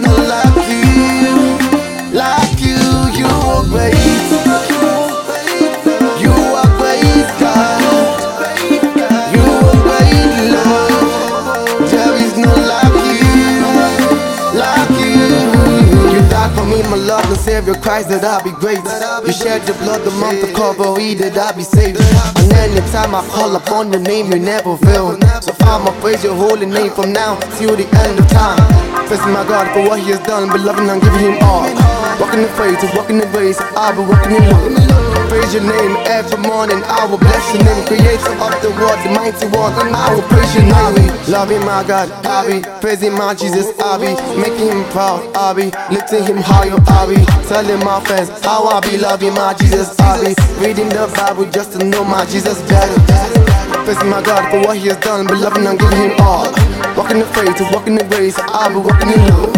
no like you, like you, you are great. You are great, God. You are great, Lord. There is no like you, like you. You died for me, my love and Savior Christ, that I be great. You shed your blood the month of Calvary, that I be saved. And any time I call upon your name, you never fail. So I'ma praise your holy name from now till the end of time. Praising my God for what He has done, beloved and giving Him all. Walking the faith, walking the grace, I'll be walking in love. Praise your name every morning, I will bless your name, creator of the world, the mighty one. I will praise your name, loving my God, I be praising my Jesus, I be making Him proud, I be lifting Him higher, I be telling my friends how I be loving my Jesus, I be reading the Bible just to know my Jesus better. Praising my God for what He has done, beloved and giving Him all. Walking in faith, walking in grace, I'll be walking in.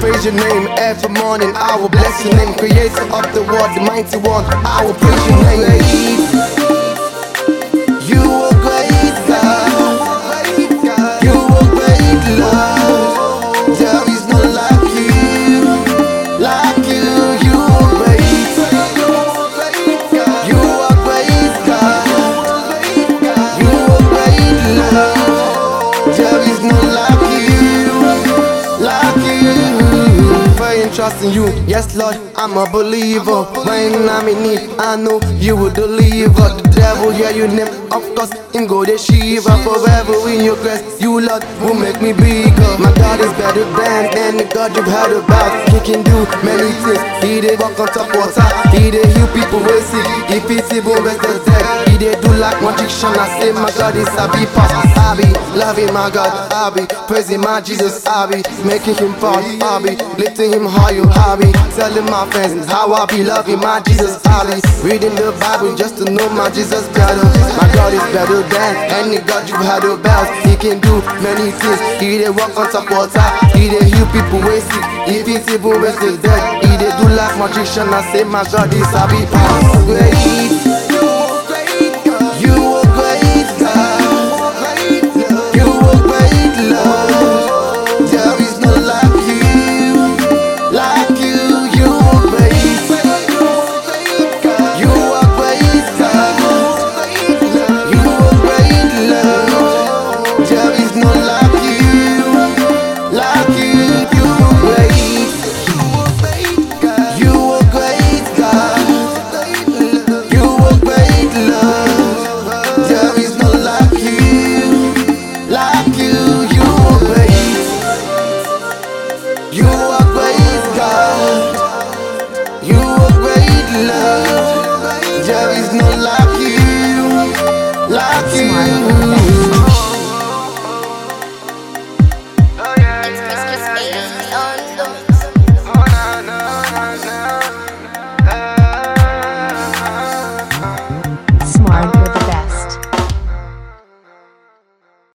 Praise your name every morning. I will bless your name, creator of the world, the mighty one. I will praise your name. Praying, trusting you, yes, Lord, I'm a believer. When I'm in need, I know you will deliver. Devil, yeah, you name, of course, him go the Shiva. Forever in your grace, you, Lord, will make me bigger. My God is better than any God you've heard about. He can do many things. He did walk on top water. He did heal people with sick. He feeds people with the dead. He did do like magician. I say my God is a be past. I be loving my God. I be praising my Jesus. I be making him proud. I be lifting him higher. I be telling my friends how I be loving my Jesus. I be reading the Bible just to know my Jesus better. God is better oh, than any God you've had about. He can do many things. He did walk on top water. He did heal people with sick. He feeds people with the dead. He did do like magician. I say my God is a be It's Chris A on the